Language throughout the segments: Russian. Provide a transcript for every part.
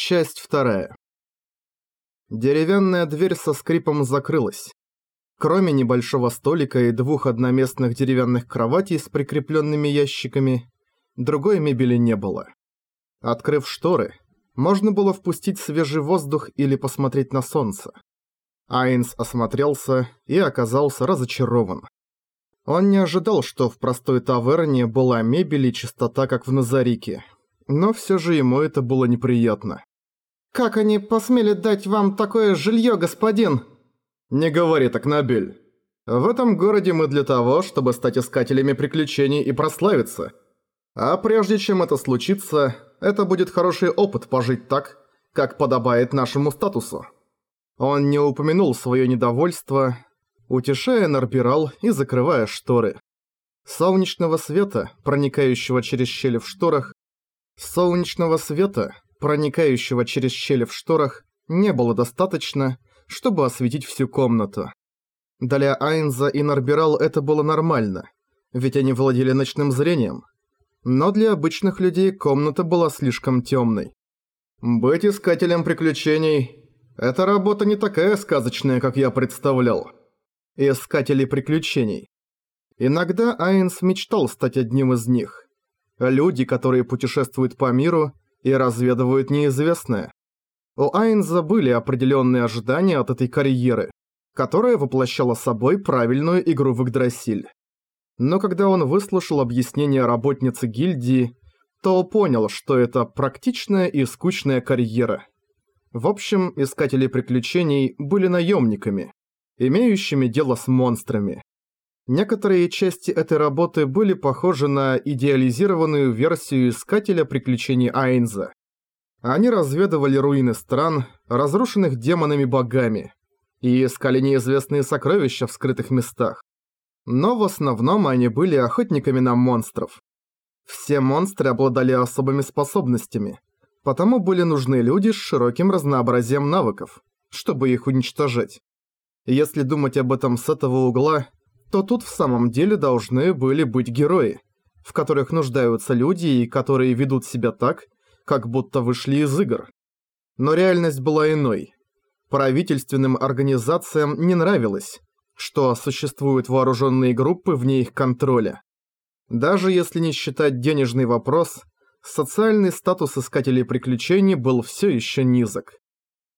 Часть вторая. Деревянная дверь со скрипом закрылась. Кроме небольшого столика и двух одноместных деревянных кроватей с прикрепленными ящиками, другой мебели не было. Открыв шторы, можно было впустить свежий воздух или посмотреть на солнце. Айнс осмотрелся и оказался разочарован. Он не ожидал, что в простой таверне была мебель и чистота, как в Назарике, но все же ему это было неприятно. «Как они посмели дать вам такое жилье, господин?» «Не говори так, Набель. В этом городе мы для того, чтобы стать искателями приключений и прославиться. А прежде чем это случится, это будет хороший опыт пожить так, как подобает нашему статусу». Он не упомянул свое недовольство, утешая Нарпирал и закрывая шторы. Солнечного света, проникающего через щели в шторах, Солнечного света, проникающего через щели в шторах, не было достаточно, чтобы осветить всю комнату. Для Айнза и Нарбирал это было нормально, ведь они владели ночным зрением. Но для обычных людей комната была слишком темной. Быть искателем приключений – эта работа не такая сказочная, как я представлял. Искатели приключений. Иногда Айнс мечтал стать одним из них. Люди, которые путешествуют по миру и разведывают неизвестное. У Айнза были определенные ожидания от этой карьеры, которая воплощала собой правильную игру в Игдрасиль. Но когда он выслушал объяснение работницы гильдии, то понял, что это практичная и скучная карьера. В общем, искатели приключений были наемниками, имеющими дело с монстрами. Некоторые части этой работы были похожи на идеализированную версию Искателя приключений Айнза. Они разведывали руины стран, разрушенных демонами-богами, и искали неизвестные сокровища в скрытых местах. Но в основном они были охотниками на монстров. Все монстры обладали особыми способностями, потому были нужны люди с широким разнообразием навыков, чтобы их уничтожать. Если думать об этом с этого угла, то тут в самом деле должны были быть герои, в которых нуждаются люди и которые ведут себя так, как будто вышли из игр. Но реальность была иной. Правительственным организациям не нравилось, что существуют вооруженные группы вне их контроля. Даже если не считать денежный вопрос, социальный статус искателей приключений был все еще низок.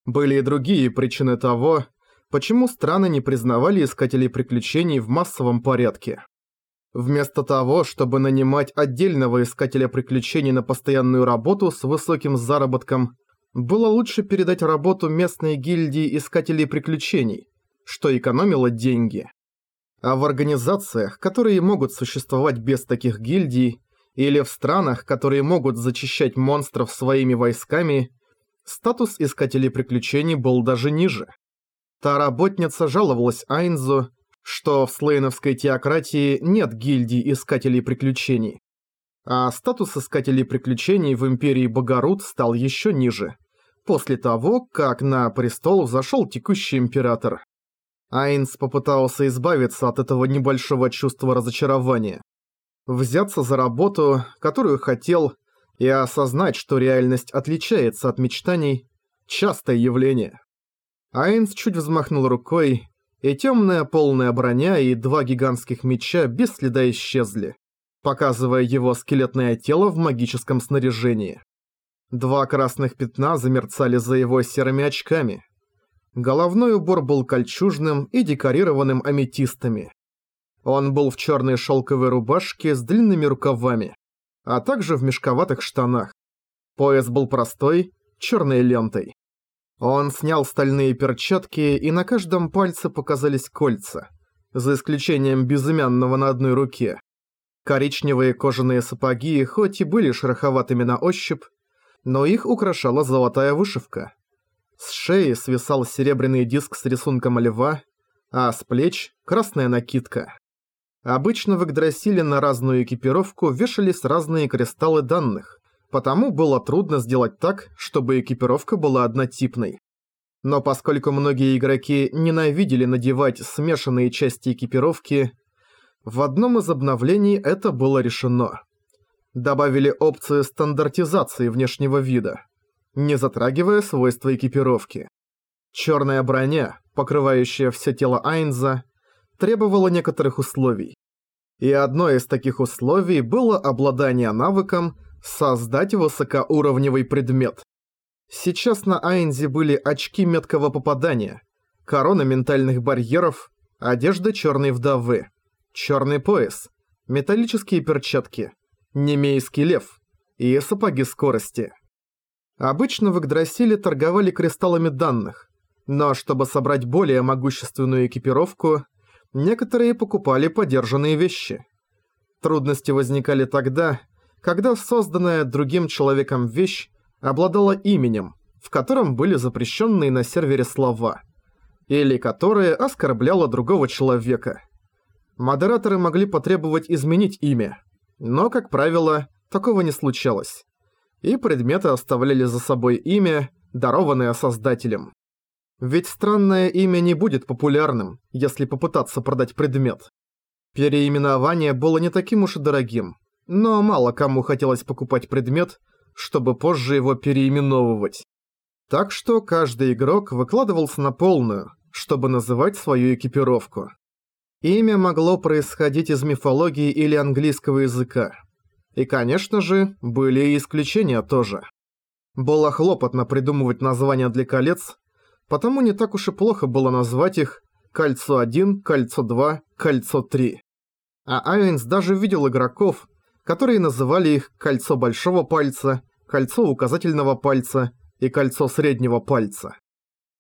Были и другие причины того, почему страны не признавали искателей приключений в массовом порядке. Вместо того, чтобы нанимать отдельного искателя приключений на постоянную работу с высоким заработком, было лучше передать работу местной гильдии искателей приключений, что экономило деньги. А в организациях, которые могут существовать без таких гильдий, или в странах, которые могут зачищать монстров своими войсками, статус искателей приключений был даже ниже. Та работница жаловалась Айнзу, что в слейновской теократии нет гильдий искателей приключений. А статус искателей приключений в Империи Богород стал еще ниже, после того, как на престол взошел текущий император. Айнс попытался избавиться от этого небольшого чувства разочарования. Взяться за работу, которую хотел, и осознать, что реальность отличается от мечтаний – частое явление. Айнс чуть взмахнул рукой, и темная полная броня и два гигантских меча без следа исчезли, показывая его скелетное тело в магическом снаряжении. Два красных пятна замерцали за его серыми очками. Головной убор был кольчужным и декорированным аметистами. Он был в черной шелковой рубашке с длинными рукавами, а также в мешковатых штанах. Пояс был простой, черной лентой. Он снял стальные перчатки, и на каждом пальце показались кольца, за исключением безымянного на одной руке. Коричневые кожаные сапоги хоть и были шероховатыми на ощупь, но их украшала золотая вышивка. С шеи свисал серебряный диск с рисунком льва, а с плеч – красная накидка. Обычно в Игдрасиле на разную экипировку вешались разные кристаллы данных, потому было трудно сделать так, чтобы экипировка была однотипной. Но поскольку многие игроки ненавидели надевать смешанные части экипировки, в одном из обновлений это было решено. Добавили опцию стандартизации внешнего вида. не затрагивая свойства экипировки. Черная броня, покрывающая все тело Айнза, требовала некоторых условий. И одно из таких условий было обладание навыком создать высокоуровневый предмет. Сейчас на Айнзе были очки меткого попадания, корона ментальных барьеров, одежда черной вдовы, черный пояс, металлические перчатки, немейский лев и сапоги скорости. Обычно в Игдрасиле торговали кристаллами данных, но чтобы собрать более могущественную экипировку, некоторые покупали подержанные вещи. Трудности возникали тогда, когда созданная другим человеком вещь обладала именем, в котором были запрещенные на сервере слова, или которое оскорбляло другого человека. Модераторы могли потребовать изменить имя, но, как правило, такого не случалось. И предметы оставляли за собой имя, дарованное создателем. Ведь странное имя не будет популярным, если попытаться продать предмет. Переименование было не таким уж и дорогим, но мало кому хотелось покупать предмет, чтобы позже его переименовывать. Так что каждый игрок выкладывался на полную, чтобы называть свою экипировку. Имя могло происходить из мифологии или английского языка. И, конечно же, были и исключения тоже. Было хлопотно придумывать названия для колец, потому не так уж и плохо было назвать их «Кольцо 1», «Кольцо 2», «Кольцо 3». А Айвенс даже видел игроков, которые называли их «Кольцо большого пальца», «Кольцо указательного пальца» и «Кольцо среднего пальца».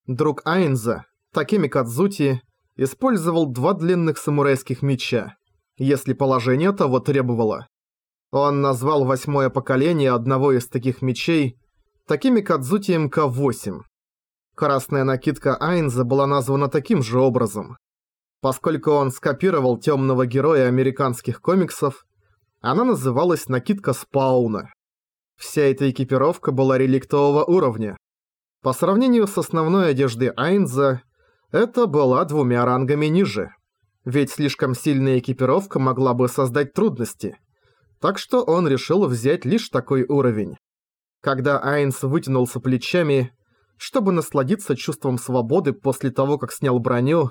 Друг Айнза, Такими Кадзути, использовал два длинных самурайских меча, если положение того требовало. Он назвал восьмое поколение одного из таких мечей такими Кадзути МК-8. Красная накидка Айнза была названа таким же образом. Поскольку он скопировал темного героя американских комиксов, она называлась накидка Спауна. Вся эта экипировка была реликтового уровня. По сравнению с основной одеждой Айнза, это была двумя рангами ниже. Ведь слишком сильная экипировка могла бы создать трудности. Так что он решил взять лишь такой уровень. Когда Айнс вытянулся плечами, чтобы насладиться чувством свободы после того, как снял броню,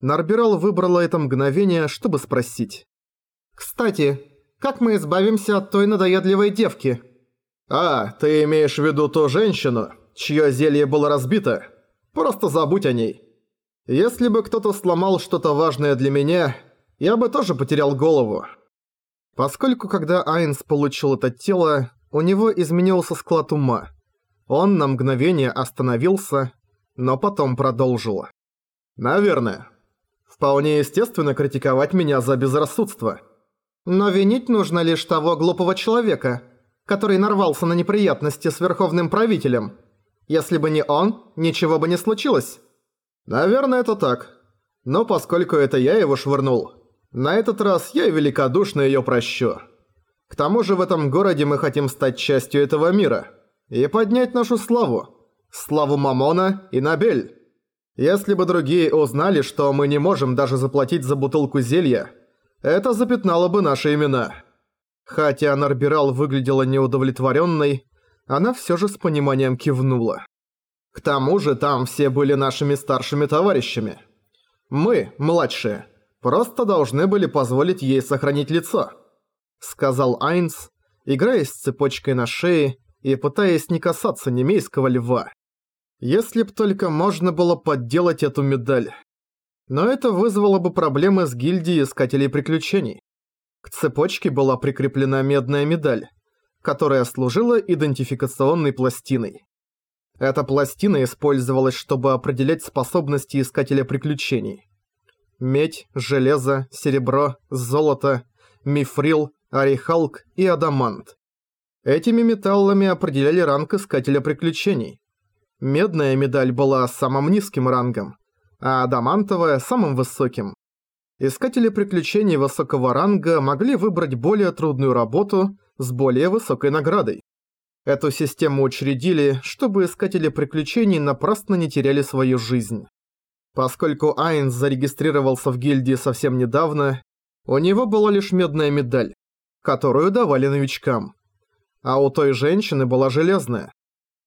Нарбирал выбрала это мгновение, чтобы спросить. «Кстати, как мы избавимся от той надоедливой девки?» «А, ты имеешь в виду ту женщину, чье зелье было разбито? Просто забудь о ней. Если бы кто-то сломал что-то важное для меня, я бы тоже потерял голову». Поскольку когда Айнс получил это тело, у него изменился склад ума. Он на мгновение остановился, но потом продолжил. «Наверное. Вполне естественно критиковать меня за безрассудство. Но винить нужно лишь того глупого человека, который нарвался на неприятности с верховным правителем. Если бы не он, ничего бы не случилось». «Наверное, это так. Но поскольку это я его швырнул, на этот раз я великодушно её прощу. К тому же в этом городе мы хотим стать частью этого мира» и поднять нашу славу. Славу Мамона и Набель. Если бы другие узнали, что мы не можем даже заплатить за бутылку зелья, это запятнало бы наши имена. Хотя Нарбирал выглядела неудовлетворенной, она все же с пониманием кивнула. К тому же там все были нашими старшими товарищами. Мы, младшие, просто должны были позволить ей сохранить лицо, сказал Айнс, играя с цепочкой на шее и пытаясь не касаться немейского льва. Если б только можно было подделать эту медаль. Но это вызвало бы проблемы с гильдией Искателей Приключений. К цепочке была прикреплена медная медаль, которая служила идентификационной пластиной. Эта пластина использовалась, чтобы определять способности Искателя Приключений. Медь, железо, серебро, золото, мифрил, орехалк и адамант. Этими металлами определяли ранг Искателя Приключений. Медная медаль была самым низким рангом, а адамантовая – самым высоким. Искатели приключений высокого ранга могли выбрать более трудную работу с более высокой наградой. Эту систему учредили, чтобы искатели приключений напрасно не теряли свою жизнь. Поскольку Айнс зарегистрировался в гильдии совсем недавно, у него была лишь медная медаль, которую давали новичкам а у той женщины была железная.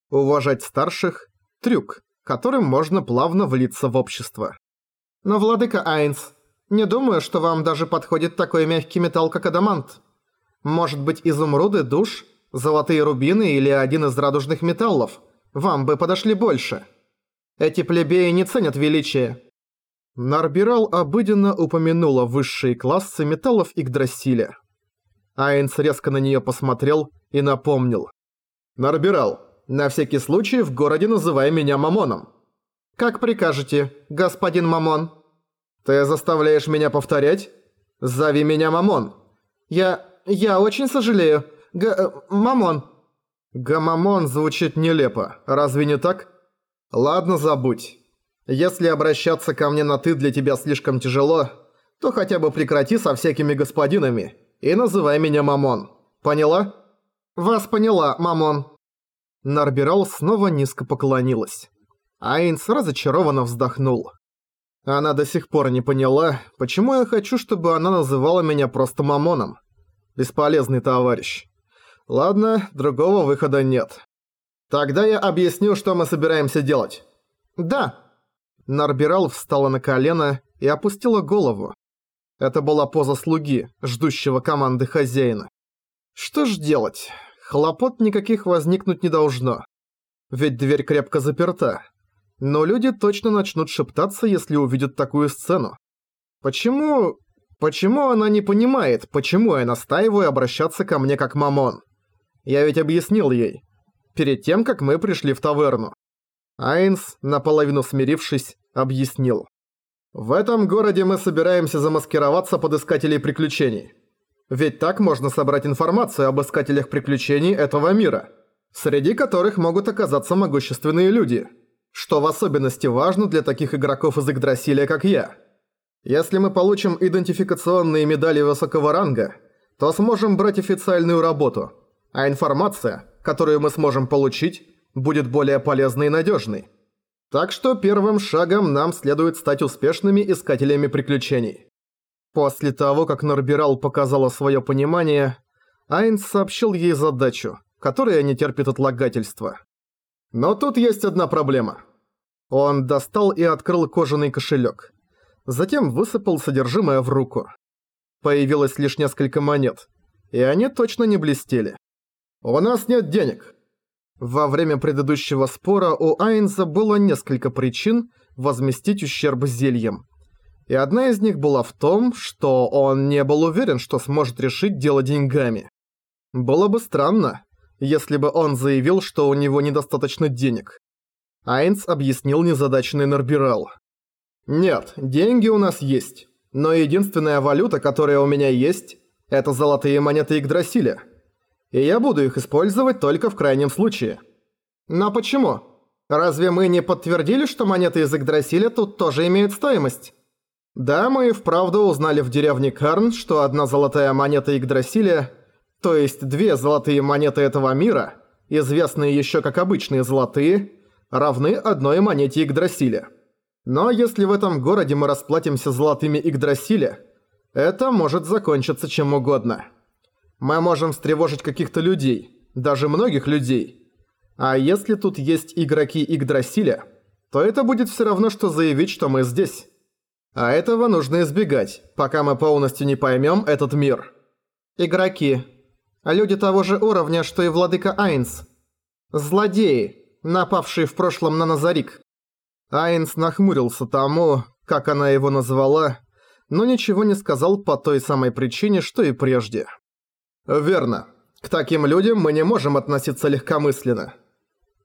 Уважать старших – трюк, которым можно плавно влиться в общество. Но, владыка Айнс, не думаю, что вам даже подходит такой мягкий металл, как адамант. Может быть, изумруды, душ, золотые рубины или один из радужных металлов вам бы подошли больше. Эти плебеи не ценят величие. Нарберал обыденно упомянула высшие классы металлов Иггдрасиля. Айнс резко на неё посмотрел и напомнил. «Нарберал, на всякий случай в городе называй меня Момоном». «Как прикажете, господин Момон». «Ты заставляешь меня повторять? Зови меня Момон». «Я... я очень сожалею. Г... Э, Момон». «Гамамон» звучит нелепо, разве не так? Ладно, забудь. Если обращаться ко мне на «ты» для тебя слишком тяжело, то хотя бы прекрати со всякими господинами и называй меня Мамон. Поняла? Вас поняла, Мамон. Нарбирал снова низко поклонилась. Айнс разочарованно вздохнул. Она до сих пор не поняла, почему я хочу, чтобы она называла меня просто Мамоном. Бесполезный товарищ. Ладно, другого выхода нет. Тогда я объясню, что мы собираемся делать. Да. Нарбирал встала на колено и опустила голову. Это была поза слуги, ждущего команды хозяина. Что ж делать? Хлопот никаких возникнуть не должно. Ведь дверь крепко заперта. Но люди точно начнут шептаться, если увидят такую сцену. Почему... Почему она не понимает, почему я настаиваю обращаться ко мне как мамон? Я ведь объяснил ей. Перед тем, как мы пришли в таверну. Айнс, наполовину смирившись, объяснил. В этом городе мы собираемся замаскироваться под искателей приключений. Ведь так можно собрать информацию об искателях приключений этого мира, среди которых могут оказаться могущественные люди, что в особенности важно для таких игроков из Игдрасиля, как я. Если мы получим идентификационные медали высокого ранга, то сможем брать официальную работу, а информация, которую мы сможем получить, будет более полезной и надежной. Так что первым шагом нам следует стать успешными искателями приключений. После того, как Норбирал показала свое понимание, Айнс сообщил ей задачу, которая не терпит отлагательства. Но тут есть одна проблема. Он достал и открыл кожаный кошелек. Затем высыпал содержимое в руку. Появилось лишь несколько монет, и они точно не блестели. «У нас нет денег», во время предыдущего спора у Айнза было несколько причин возместить ущерб зельем. И одна из них была в том, что он не был уверен, что сможет решить дело деньгами. Было бы странно, если бы он заявил, что у него недостаточно денег. Айнс объяснил незадаченный Норбирал. «Нет, деньги у нас есть, но единственная валюта, которая у меня есть, это золотые монеты Игдрасиля и я буду их использовать только в крайнем случае. Но почему? Разве мы не подтвердили, что монеты из Игдрасиля тут тоже имеют стоимость? Да, мы и вправду узнали в деревне Карн, что одна золотая монета Игдрасиля, то есть две золотые монеты этого мира, известные еще как обычные золотые, равны одной монете Игдрасиля. Но если в этом городе мы расплатимся золотыми Игдрасиля, это может закончиться чем угодно. Мы можем встревожить каких-то людей, даже многих людей. А если тут есть игроки Игдрасиля, то это будет все равно, что заявить, что мы здесь. А этого нужно избегать, пока мы полностью не поймем этот мир. Игроки. Люди того же уровня, что и Владыка Айнс. Злодеи, напавшие в прошлом на Назарик. Айнс нахмурился тому, как она его назвала, но ничего не сказал по той самой причине, что и прежде. «Верно. К таким людям мы не можем относиться легкомысленно.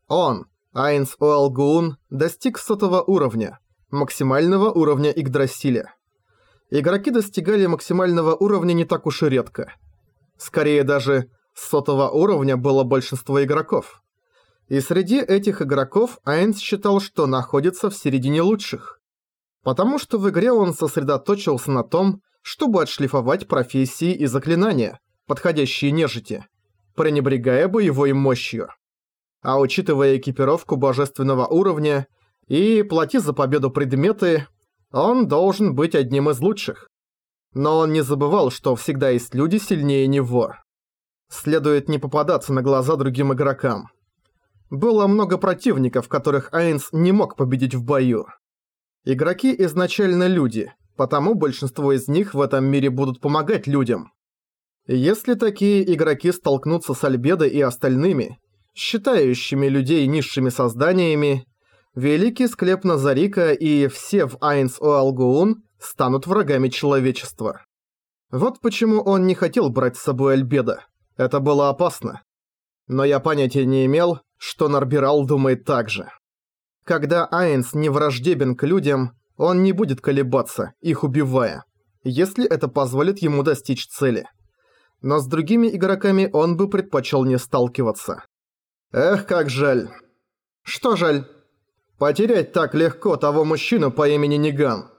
Он, Айнс Уэлгуун, достиг сотого уровня, максимального уровня Игдрасиля. Игроки достигали максимального уровня не так уж и редко. Скорее даже сотого уровня было большинство игроков. И среди этих игроков Айнс считал, что находится в середине лучших. Потому что в игре он сосредоточился на том, чтобы отшлифовать профессии и заклинания, подходящие нежити, пренебрегая боевой мощью. А учитывая экипировку божественного уровня и плати за победу предметы, он должен быть одним из лучших. Но он не забывал, что всегда есть люди сильнее него. Следует не попадаться на глаза другим игрокам. было много противников, которых Айнс не мог победить в бою. Игроки изначально люди, потому большинство из них в этом мире будут помогать людям. Если такие игроки столкнутся с Альбедо и остальными, считающими людей низшими созданиями, Великий Склеп Назарика и все в Айнс Оалгуун станут врагами человечества. Вот почему он не хотел брать с собой Альбедо. Это было опасно. Но я понятия не имел, что Нарбирал думает так же. Когда Айнс не враждебен к людям, он не будет колебаться, их убивая, если это позволит ему достичь цели. Но с другими игроками он бы предпочел не сталкиваться. Эх, как жаль. Что жаль? Потерять так легко того мужчину по имени Ниган.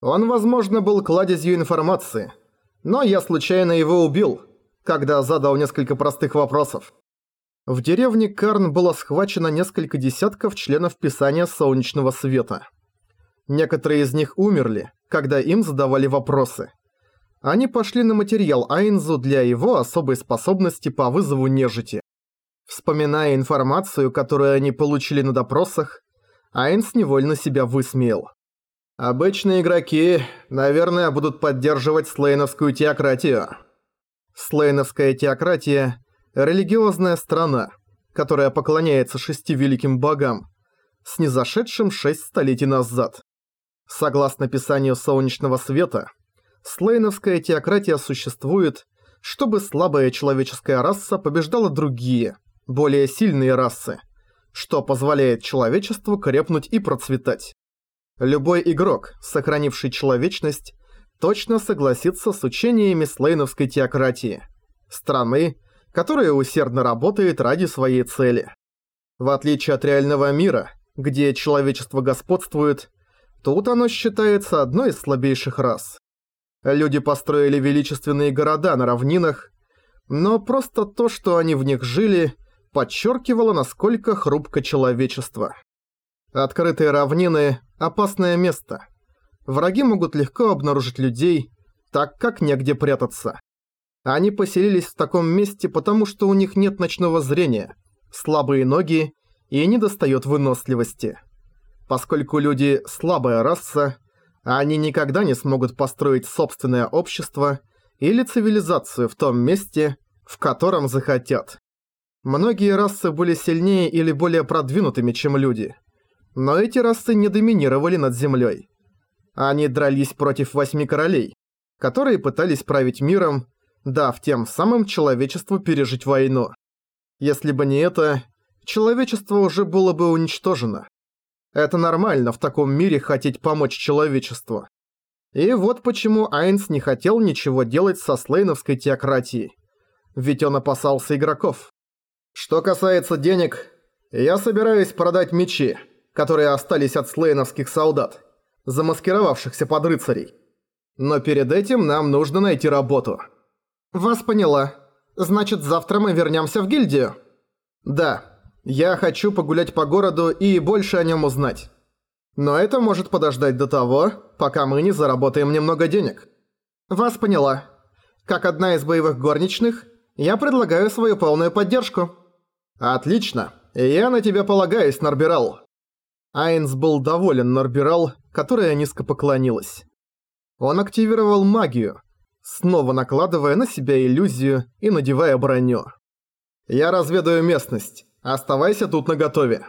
Он, возможно, был кладезью информации, но я случайно его убил, когда задал несколько простых вопросов. В деревне Карн было схвачено несколько десятков членов Писания Солнечного Света. Некоторые из них умерли, когда им задавали вопросы. Они пошли на материал Айнзу для его особой способности по вызову нежити. Вспоминая информацию, которую они получили на допросах, Айнс невольно себя высмеял. Обычные игроки, наверное, будут поддерживать слейновскую теократию. Слейновская теократия – религиозная страна, которая поклоняется шести великим богам, снизошедшим шесть столетий назад. Согласно писанию Солнечного Света, слейновская теократия существует, чтобы слабая человеческая раса побеждала другие, более сильные расы, что позволяет человечеству крепнуть и процветать. Любой игрок, сохранивший человечность, точно согласится с учениями слейновской теократии. Страны, которая усердно работает ради своей цели. В отличие от реального мира, где человечество господствует, тут оно считается одной из слабейших рас. Люди построили величественные города на равнинах, но просто то, что они в них жили, подчеркивало, насколько хрупко человечество. Открытые равнины – опасное место. Враги могут легко обнаружить людей, так как негде прятаться. Они поселились в таком месте, потому что у них нет ночного зрения, слабые ноги и недостает выносливости. Поскольку люди – слабая раса, они никогда не смогут построить собственное общество или цивилизацию в том месте, в котором захотят. Многие расы были сильнее или более продвинутыми, чем люди – но эти расы не доминировали над землей. Они дрались против восьми королей, которые пытались править миром, дав тем самым человечеству пережить войну. Если бы не это, человечество уже было бы уничтожено. Это нормально в таком мире хотеть помочь человечеству. И вот почему Айнс не хотел ничего делать со слейновской теократией. Ведь он опасался игроков. Что касается денег, я собираюсь продать мечи которые остались от слейновских солдат, замаскировавшихся под рыцарей. Но перед этим нам нужно найти работу. Вас поняла. Значит, завтра мы вернемся в гильдию? Да. Я хочу погулять по городу и больше о нем узнать. Но это может подождать до того, пока мы не заработаем немного денег. Вас поняла. Как одна из боевых горничных, я предлагаю свою полную поддержку. Отлично. Я на тебя полагаюсь, Нарбирал. Айнс был доволен Норбирал, которая низко поклонилась. Он активировал магию, снова накладывая на себя иллюзию и надевая броню. «Я разведаю местность. Оставайся тут наготове».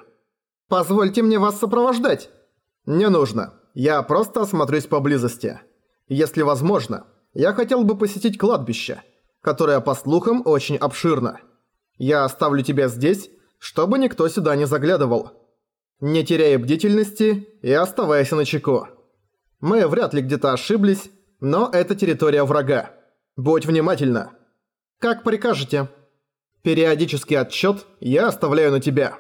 «Позвольте мне вас сопровождать». «Не нужно. Я просто осмотрюсь поблизости. Если возможно, я хотел бы посетить кладбище, которое, по слухам, очень обширно. Я оставлю тебя здесь, чтобы никто сюда не заглядывал». Не теряя бдительности и оставайся на чеку. Мы вряд ли где-то ошиблись, но это территория врага. Будь внимательна. Как прикажете. Периодический отчет я оставляю на тебя.